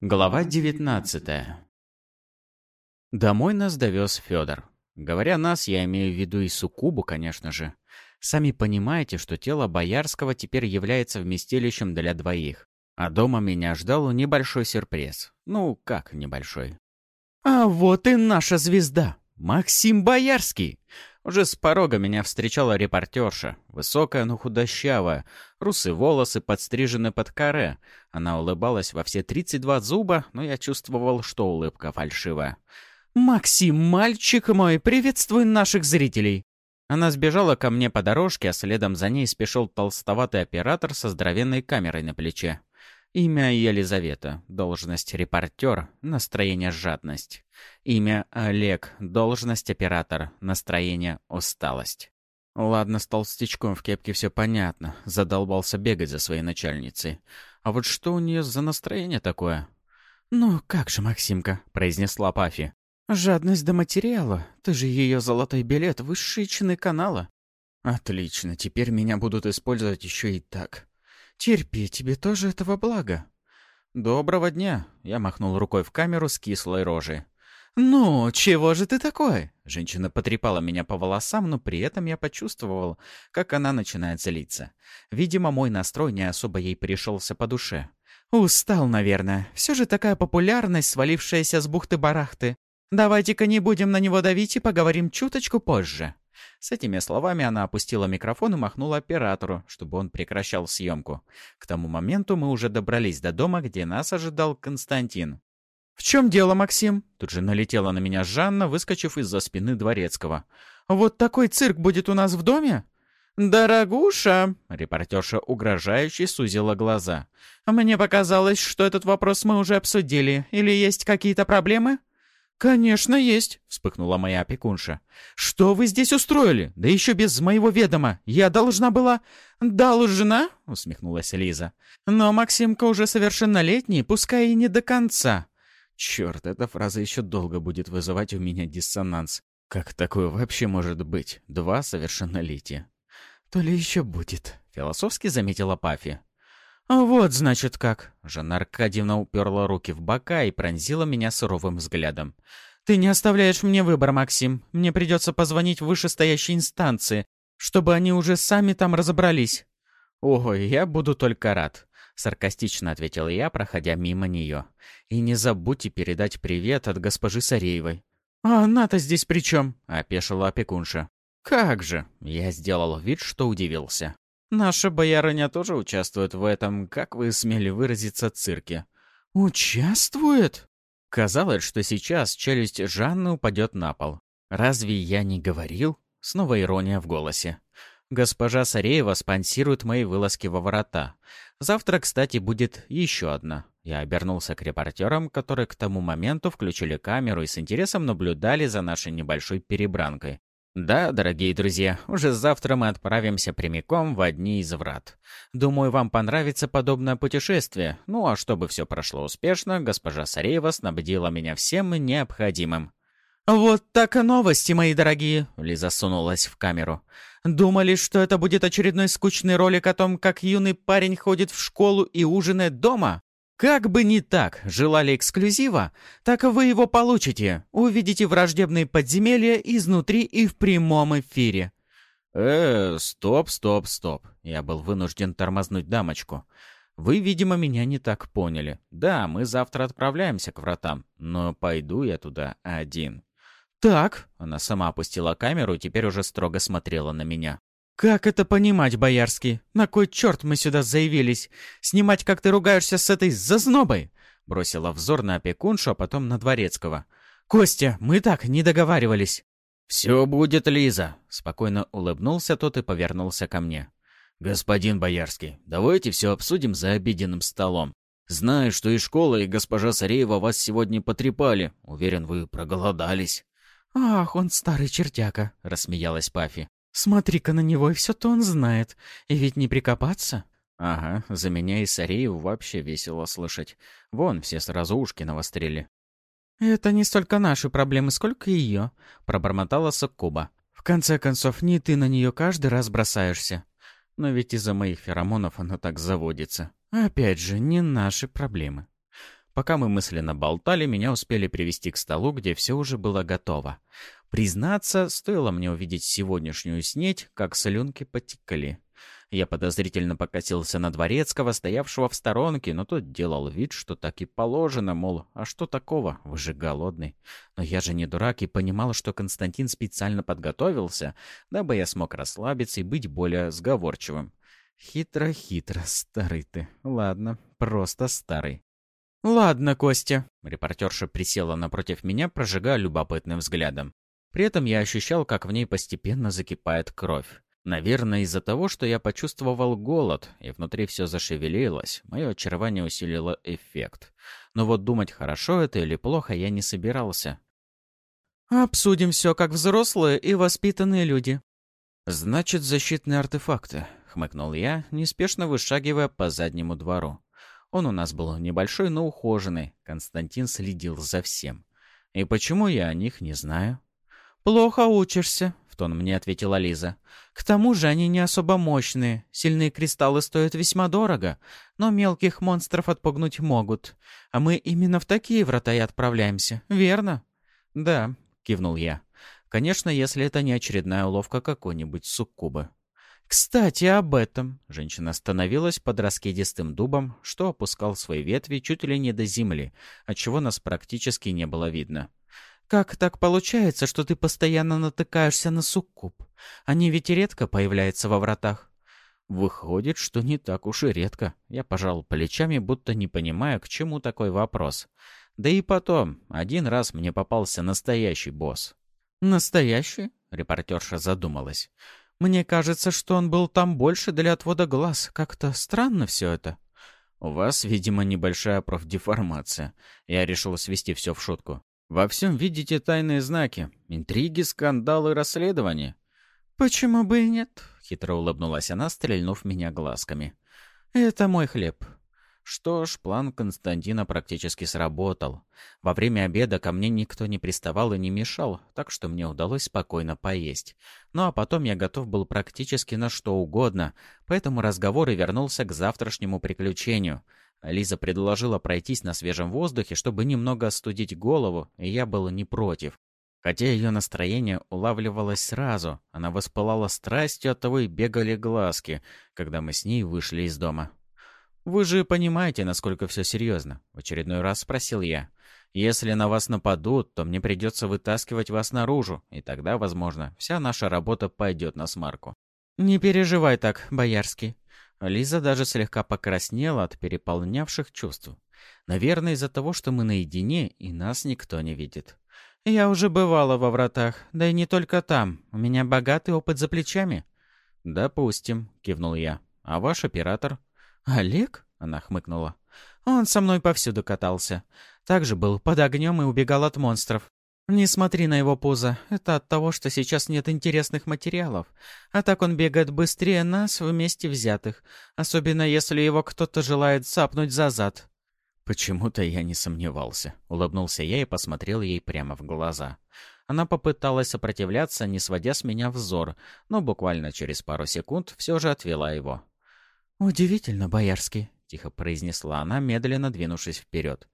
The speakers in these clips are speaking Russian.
Глава 19 Домой нас довез Федор. Говоря нас, я имею в виду и Сукубу, конечно же. Сами понимаете, что тело Боярского теперь является вместилищем для двоих. А дома меня ждал небольшой сюрприз. Ну, как небольшой. А вот и наша звезда! Максим Боярский! Уже с порога меня встречала репортерша, высокая, но худощавая, русые волосы подстрижены под каре. Она улыбалась во все 32 зуба, но я чувствовал, что улыбка фальшивая. «Максим, мальчик мой, приветствуй наших зрителей!» Она сбежала ко мне по дорожке, а следом за ней спешил толстоватый оператор со здоровенной камерой на плече. Имя Елизавета, должность репортер, настроение жадность. Имя Олег, должность оператор, настроение усталость. Ладно, с толстячком в кепке все понятно, задолбался бегать за своей начальницей. А вот что у нее за настроение такое? «Ну как же, Максимка», — произнесла Пафи. «Жадность до материала. Ты же ее золотой билет, высшие чины канала». «Отлично, теперь меня будут использовать еще и так». Терпи, тебе тоже этого блага. Доброго дня. Я махнул рукой в камеру с кислой рожей. «Ну, чего же ты такой?» Женщина потрепала меня по волосам, но при этом я почувствовал, как она начинает злиться. Видимо, мой настрой не особо ей пришелся по душе. «Устал, наверное. Все же такая популярность, свалившаяся с бухты-барахты. Давайте-ка не будем на него давить и поговорим чуточку позже». С этими словами она опустила микрофон и махнула оператору, чтобы он прекращал съемку. К тому моменту мы уже добрались до дома, где нас ожидал Константин. «В чем дело, Максим?» Тут же налетела на меня Жанна, выскочив из-за спины Дворецкого. «Вот такой цирк будет у нас в доме?» «Дорогуша!» — репортерша угрожающе сузила глаза. «Мне показалось, что этот вопрос мы уже обсудили. Или есть какие-то проблемы?» «Конечно есть», — вспыхнула моя опекунша. «Что вы здесь устроили? Да еще без моего ведома. Я должна была...» «Должна?» — усмехнулась Лиза. «Но Максимка уже совершеннолетний, пускай и не до конца». Черт, эта фраза еще долго будет вызывать у меня диссонанс. Как такое вообще может быть? Два совершеннолетия. То ли еще будет, философски заметила Пафи. «Вот, значит, как!» Жанна Аркадьевна уперла руки в бока и пронзила меня суровым взглядом. «Ты не оставляешь мне выбор, Максим. Мне придется позвонить в вышестоящей инстанции, чтобы они уже сами там разобрались». «Ой, я буду только рад», — саркастично ответил я, проходя мимо нее. «И не забудьте передать привет от госпожи Сареевой». «А она-то здесь при чем?» — опешила опекунша. «Как же!» — я сделал вид, что удивился. Наша боярыня тоже участвует в этом, как вы смели выразиться, цирке. Участвует? Казалось, что сейчас челюсть Жанны упадет на пол. Разве я не говорил? Снова ирония в голосе. Госпожа Сареева спонсирует мои вылазки во ворота. Завтра, кстати, будет еще одна. Я обернулся к репортерам, которые к тому моменту включили камеру и с интересом наблюдали за нашей небольшой перебранкой. Да, дорогие друзья, уже завтра мы отправимся прямиком в одни из врат. Думаю, вам понравится подобное путешествие. Ну а чтобы все прошло успешно, госпожа Сареева снабдила меня всем необходимым. «Вот так и новости, мои дорогие!» — Лиза сунулась в камеру. «Думали, что это будет очередной скучный ролик о том, как юный парень ходит в школу и ужинает дома? Как бы не так, желали эксклюзива, так вы его получите. Увидите враждебные подземелья изнутри и в прямом эфире. Э, стоп, стоп, стоп. Я был вынужден тормознуть дамочку. Вы, видимо, меня не так поняли. Да, мы завтра отправляемся к вратам, но пойду я туда один. Так, она сама опустила камеру и теперь уже строго смотрела на меня. «Как это понимать, Боярский? На кой черт мы сюда заявились? Снимать, как ты ругаешься с этой зазнобой?» Бросила взор на опекуншу, а потом на Дворецкого. «Костя, мы так не договаривались». «Все будет, Лиза», — спокойно улыбнулся тот и повернулся ко мне. «Господин Боярский, давайте все обсудим за обеденным столом. Знаю, что и школа, и госпожа Сареева вас сегодня потрепали. Уверен, вы проголодались». «Ах, он старый чертяка», — рассмеялась Пафи. Смотри-ка на него, и все-то он знает. И ведь не прикопаться. Ага, за меня и Сарею вообще весело слышать. Вон, все сразу ушки навострили. «Это не столько наши проблемы, сколько ее», — пробормотала Соккуба. «В конце концов, не ты на нее каждый раз бросаешься. Но ведь из-за моих феромонов она так заводится. Опять же, не наши проблемы». Пока мы мысленно болтали, меня успели привести к столу, где все уже было готово. Признаться, стоило мне увидеть сегодняшнюю снеть, как слюнки потекли. Я подозрительно покосился на Дворецкого, стоявшего в сторонке, но тот делал вид, что так и положено, мол, а что такого, вы же голодный. Но я же не дурак и понимал, что Константин специально подготовился, дабы я смог расслабиться и быть более сговорчивым. Хитро-хитро, старый ты. Ладно, просто старый. «Ладно, Костя». Репортерша присела напротив меня, прожигая любопытным взглядом. При этом я ощущал, как в ней постепенно закипает кровь. Наверное, из-за того, что я почувствовал голод, и внутри все зашевелилось, мое очарование усилило эффект. Но вот думать, хорошо это или плохо, я не собирался. «Обсудим все как взрослые и воспитанные люди». «Значит, защитные артефакты», — хмыкнул я, неспешно вышагивая по заднему двору. Он у нас был небольшой, но ухоженный. Константин следил за всем. И почему я о них не знаю? «Плохо учишься», — в тон мне ответила Лиза. «К тому же они не особо мощные. Сильные кристаллы стоят весьма дорого, но мелких монстров отпугнуть могут. А мы именно в такие врата и отправляемся, верно?» «Да», — кивнул я. «Конечно, если это не очередная уловка какой-нибудь суккубы». «Кстати, об этом!» Женщина остановилась под раскидистым дубом, что опускал свои ветви чуть ли не до земли, отчего нас практически не было видно. «Как так получается, что ты постоянно натыкаешься на суккуб? Они ведь редко появляются во вратах». «Выходит, что не так уж и редко». Я пожал плечами, будто не понимая, к чему такой вопрос. Да и потом, один раз мне попался настоящий босс. «Настоящий?» — репортерша задумалась. Мне кажется, что он был там больше для отвода глаз. Как-то странно все это. У вас, видимо, небольшая профдеформация. Я решил свести все в шутку. Во всем видите тайные знаки. Интриги, скандалы, расследования. «Почему бы и нет?» — хитро улыбнулась она, стрельнув меня глазками. «Это мой хлеб. Что ж, план Константина практически сработал. Во время обеда ко мне никто не приставал и не мешал, так что мне удалось спокойно поесть. Ну а потом я готов был практически на что угодно, поэтому разговор и вернулся к завтрашнему приключению. Лиза предложила пройтись на свежем воздухе, чтобы немного остудить голову, и я был не против. Хотя ее настроение улавливалось сразу, она воспылала страстью, оттого и бегали глазки, когда мы с ней вышли из дома. «Вы же понимаете, насколько все серьезно?» — в очередной раз спросил я. «Если на вас нападут, то мне придется вытаскивать вас наружу, и тогда, возможно, вся наша работа пойдет на смарку». «Не переживай так, Боярский». Лиза даже слегка покраснела от переполнявших чувств. Наверное, из-за того, что мы наедине, и нас никто не видит. «Я уже бывала во вратах, да и не только там. У меня богатый опыт за плечами». «Допустим», — кивнул я. «А ваш оператор?» «Олег?» — она хмыкнула. «Он со мной повсюду катался. Также был под огнем и убегал от монстров. Не смотри на его пузо. Это от того, что сейчас нет интересных материалов. А так он бегает быстрее нас вместе взятых. Особенно если его кто-то желает сапнуть за зад». «Почему-то я не сомневался», — улыбнулся я и посмотрел ей прямо в глаза. Она попыталась сопротивляться, не сводя с меня взор, но буквально через пару секунд все же отвела его. «Удивительно, Боярский», — тихо произнесла она, медленно двинувшись вперед.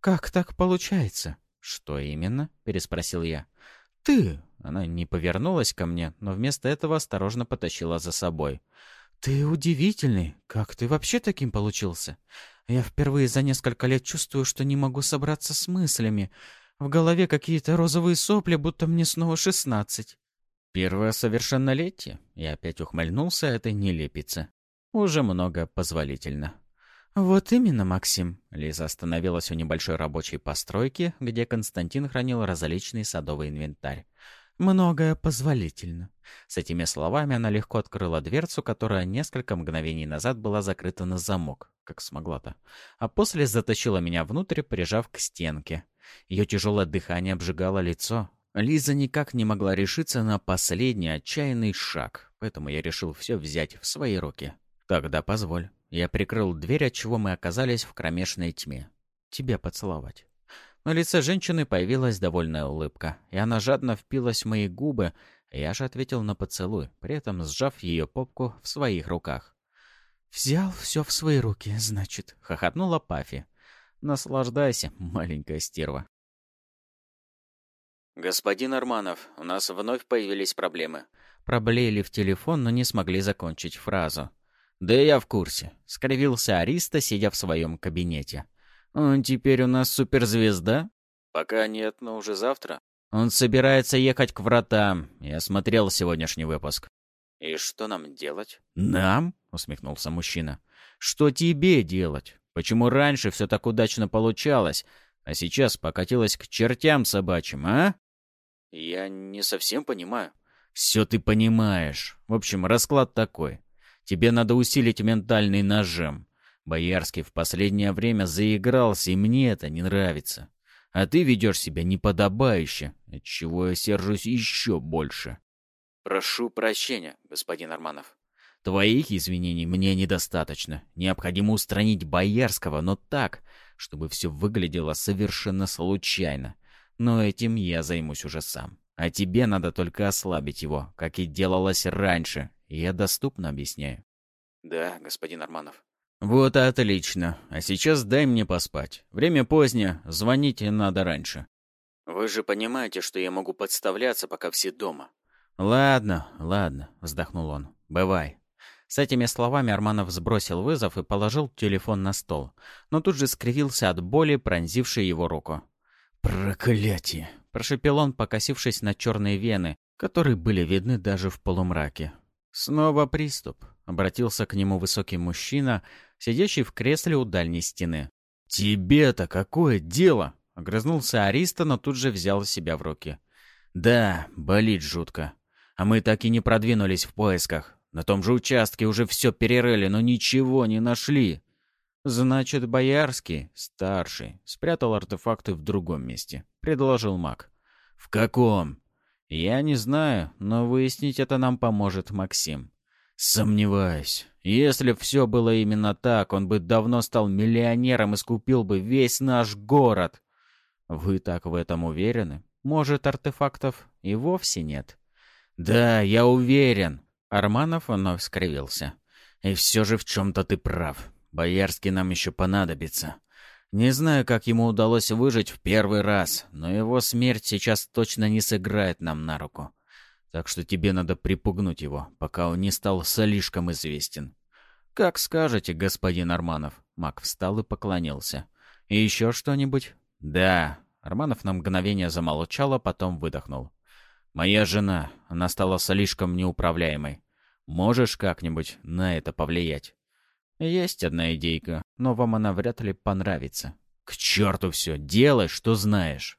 «Как так получается?» «Что именно?» — переспросил я. «Ты!» — она не повернулась ко мне, но вместо этого осторожно потащила за собой. «Ты удивительный! Как ты вообще таким получился? Я впервые за несколько лет чувствую, что не могу собраться с мыслями. В голове какие-то розовые сопли, будто мне снова шестнадцать». «Первое совершеннолетие?» Я опять ухмыльнулся этой нелепице уже много позволительно. «Вот именно, Максим». Лиза остановилась у небольшой рабочей постройки, где Константин хранил различный садовый инвентарь. «Многое позволительно». С этими словами она легко открыла дверцу, которая несколько мгновений назад была закрыта на замок, как смогла-то. А после затащила меня внутрь, прижав к стенке. Ее тяжелое дыхание обжигало лицо. Лиза никак не могла решиться на последний отчаянный шаг, поэтому я решил все взять в свои руки. «Тогда позволь». Я прикрыл дверь, отчего мы оказались в кромешной тьме. «Тебя поцеловать». На лице женщины появилась довольная улыбка, и она жадно впилась в мои губы, я же ответил на поцелуй, при этом сжав ее попку в своих руках. «Взял все в свои руки, значит», — хохотнула Пафи. Наслаждайся, маленькая стерва. «Господин Арманов, у нас вновь появились проблемы». Проблеяли в телефон, но не смогли закончить фразу. «Да я в курсе», — скривился Ариста, сидя в своем кабинете. «Он теперь у нас суперзвезда?» «Пока нет, но уже завтра». «Он собирается ехать к вратам. Я смотрел сегодняшний выпуск». «И что нам делать?» «Нам?» — усмехнулся мужчина. «Что тебе делать? Почему раньше все так удачно получалось, а сейчас покатилось к чертям собачьим, а?» «Я не совсем понимаю». «Все ты понимаешь. В общем, расклад такой. Тебе надо усилить ментальный нажим. Боярский в последнее время заигрался, и мне это не нравится. А ты ведешь себя неподобающе, отчего я сержусь еще больше». «Прошу прощения, господин Арманов». «Твоих извинений мне недостаточно. Необходимо устранить Боярского, но так, чтобы все выглядело совершенно случайно. Но этим я займусь уже сам. А тебе надо только ослабить его, как и делалось раньше. Я доступно объясняю. Да, господин Арманов. Вот отлично. А сейчас дай мне поспать. Время позднее, звоните надо раньше. Вы же понимаете, что я могу подставляться, пока все дома. Ладно, ладно, вздохнул он. Бывай. С этими словами Арманов сбросил вызов и положил телефон на стол, но тут же скривился от боли, пронзившей его руку. «Проклятие!» — прошепел он, покосившись на черные вены, которые были видны даже в полумраке. «Снова приступ», — обратился к нему высокий мужчина, сидящий в кресле у дальней стены. «Тебе-то какое дело?» — огрызнулся Ариста, но тут же взял себя в руки. «Да, болит жутко. А мы так и не продвинулись в поисках. На том же участке уже все перерыли, но ничего не нашли. «Значит, Боярский, старший, спрятал артефакты в другом месте», — предложил маг. «В каком?» «Я не знаю, но выяснить это нам поможет Максим». «Сомневаюсь. Если б все было именно так, он бы давно стал миллионером и скупил бы весь наш город». «Вы так в этом уверены? Может, артефактов и вовсе нет?» «Да, я уверен». Арманов вновь скривился. «И все же в чем-то ты прав. Боярский нам еще понадобится. Не знаю, как ему удалось выжить в первый раз, но его смерть сейчас точно не сыграет нам на руку. Так что тебе надо припугнуть его, пока он не стал слишком известен. Как скажете, господин Арманов. Мак встал и поклонился. И еще что-нибудь? Да. Арманов на мгновение замолчал, а потом выдохнул. Моя жена, она стала слишком неуправляемой. Можешь как-нибудь на это повлиять? «Есть одна идейка, но вам она вряд ли понравится». «К черту все! Делай, что знаешь!»